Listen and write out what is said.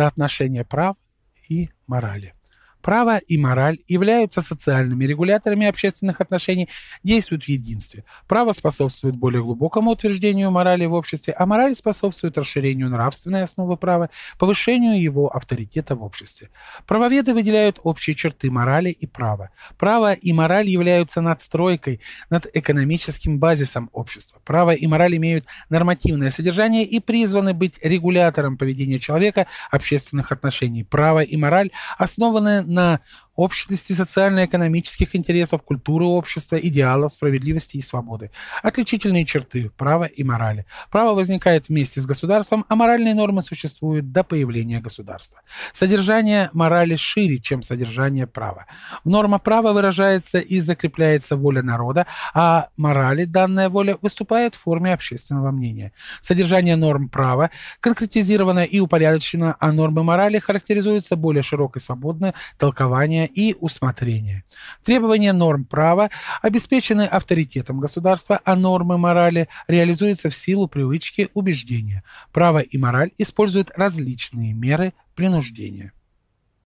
соотношение прав и морали. Право и мораль являются социальными регуляторами общественных отношений, действуют в единстве. Право способствует более глубокому утверждению морали в обществе, а мораль способствует расширению нравственной основы права, повышению его авторитета в обществе. Правоведы выделяют общие черты морали и права. Право и мораль являются надстройкой над экономическим базисом общества. Право и мораль имеют нормативное содержание и призваны быть регулятором поведения человека общественных отношений. Право и мораль основаны 那 общности социально-экономических интересов, культуры общества, идеалов, справедливости и свободы. Отличительные черты права и морали. Право возникает вместе с государством, а моральные нормы существуют до появления государства. Содержание морали шире, чем содержание права. Норма права выражается и закрепляется воля народа, а морали данная воля выступает в форме общественного мнения. Содержание норм права конкретизировано и упорядочено, а нормы морали характеризуются более широкой свободной толкования и усмотрения. Требования норм права обеспечены авторитетом государства, а нормы морали реализуются в силу привычки убеждения. Право и мораль используют различные меры принуждения.